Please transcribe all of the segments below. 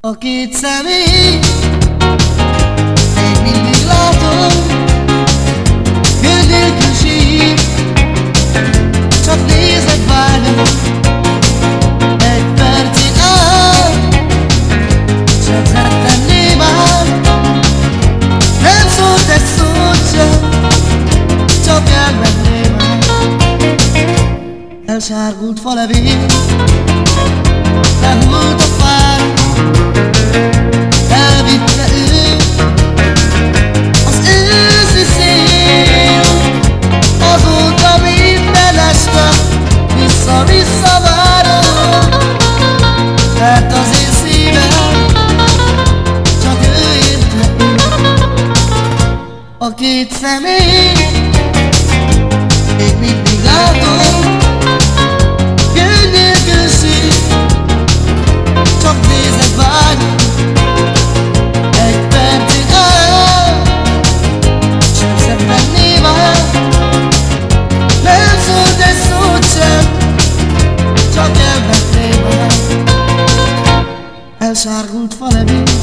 A két személy Még mindig látom nélkül sír. Csak nézek vágyom Egy percig áll. Csak zettenné már Nem szólt egy szót sem Csak elmenné már Elsárgult falevél Lehult a A két személy. Még mindig látom Gőny nélkül sír Csak nézek vágyom Egy percig áll. Sem szenvedné már Nem szólt egy szót sem Csak elvetné már Elsárgult falevél Lehult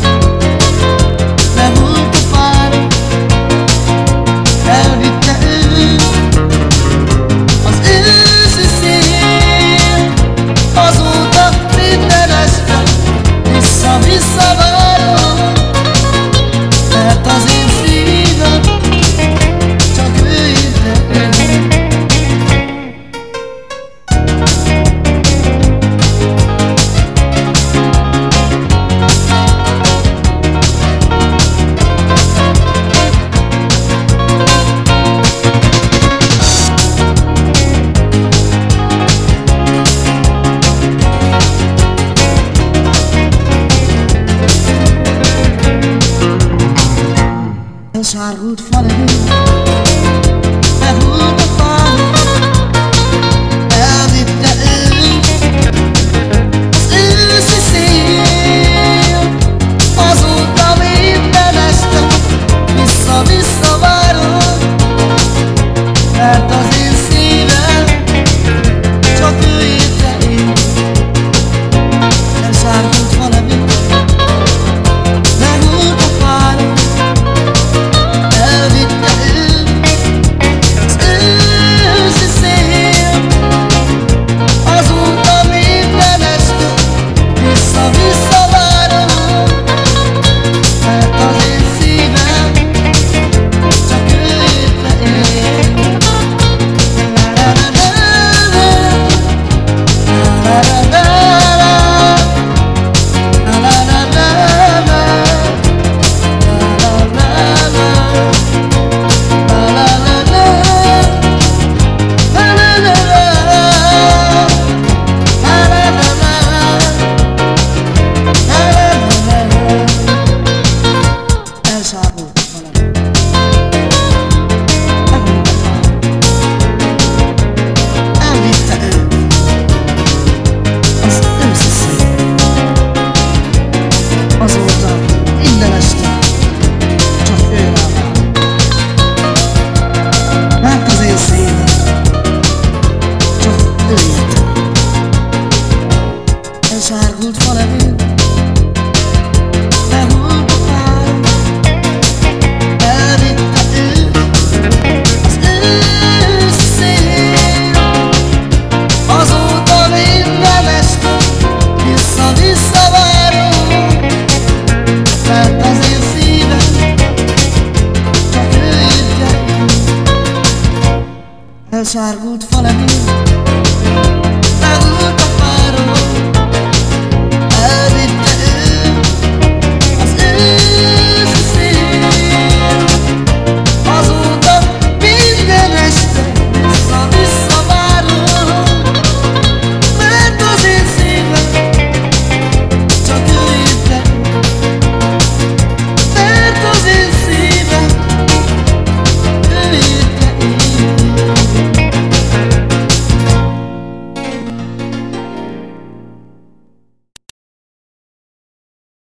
Elsárgult falevél Behult a Elsárgult falevél, lehult a fáj, elvitte ő az őszi szél. Azóta minden este az én szívem Csak ő írja Elsárgult